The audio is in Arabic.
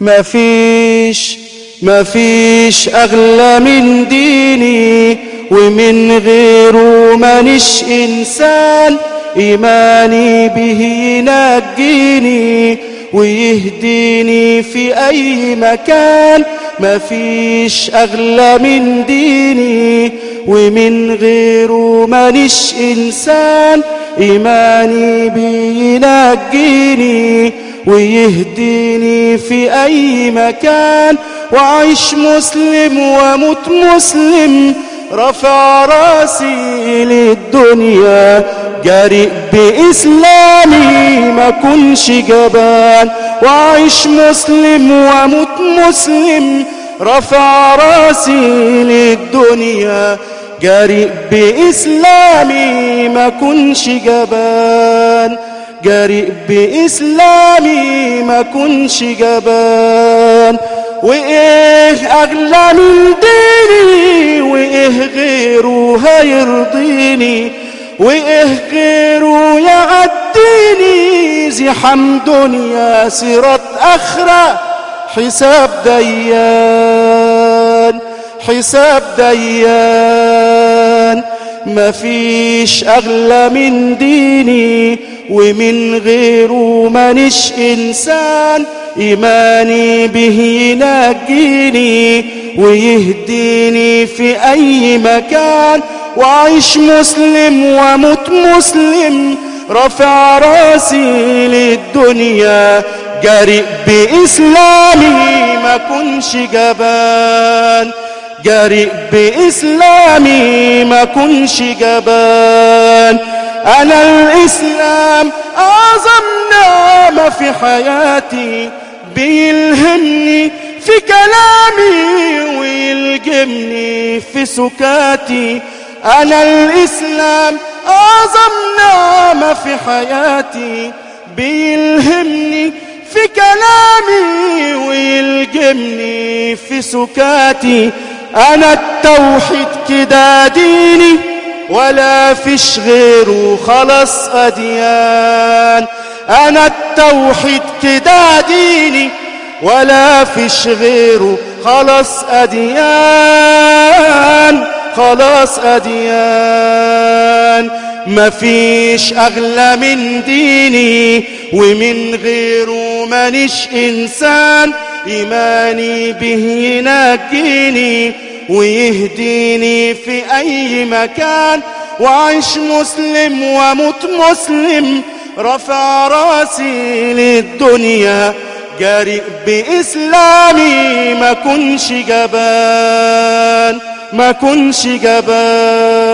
مفيش مفيش أغلى من ديني ومن غيره مانيش إنسان إيماني به ينجيني ويهديني في أي مكان. مفيش أغلى من ديني ومن غيره مانيش إنسان إيماني بينجيني ويهديني في أي مكان. وعيش مسلم ومت مسلم رفع رأسي للدنيا. جريء بإسلامي ما كنش جبان. وعيش مسلم ومت مسلم رفع رأسي للدنيا. جريء بإسلامي ما كنش جبان. جريء بإسلامي ما كنش جبان. وإيه أغلى من ديني؟ وإيه غيره هيرضيني؟ وإيه غيره يعديني؟ زحام دنيا سيرة أخرى حساب ديان حساب ديان. مفيش أغلى من ديني ومن غيره مانيش إنسان إيماني به ينجيني ويهديني في أي مكان وعيش مسلم ومت مسلم رفع رأسي للدنيا جريء بإسلامي ما كنش جبان جريء بإسلامي ما كنش جبان. أنا الإسلام أعظم نعمة في حياتي بيلهمني في كلامي ويلجمني في سكاتي. أنا الإسلام أعظم نعمة في حياتي بيلهمني في كلامي ويلجمني في سكاتي. أنا التوحيد كده ديني ولا فيش غيره خلاص أديان. أنا التوحيد كده ديني ولا فيش غيره خلاص أديان. خلاص أديان. مفيش أغلى من ديني ومن غيره مانيش إنسان. إيماني به ينجيني ويهديني في أي مكان. وعيش مسلم ومت مسلم رفع رأسي للدنيا. جريء بإسلامي ما كنش جبان ما كنش جبان.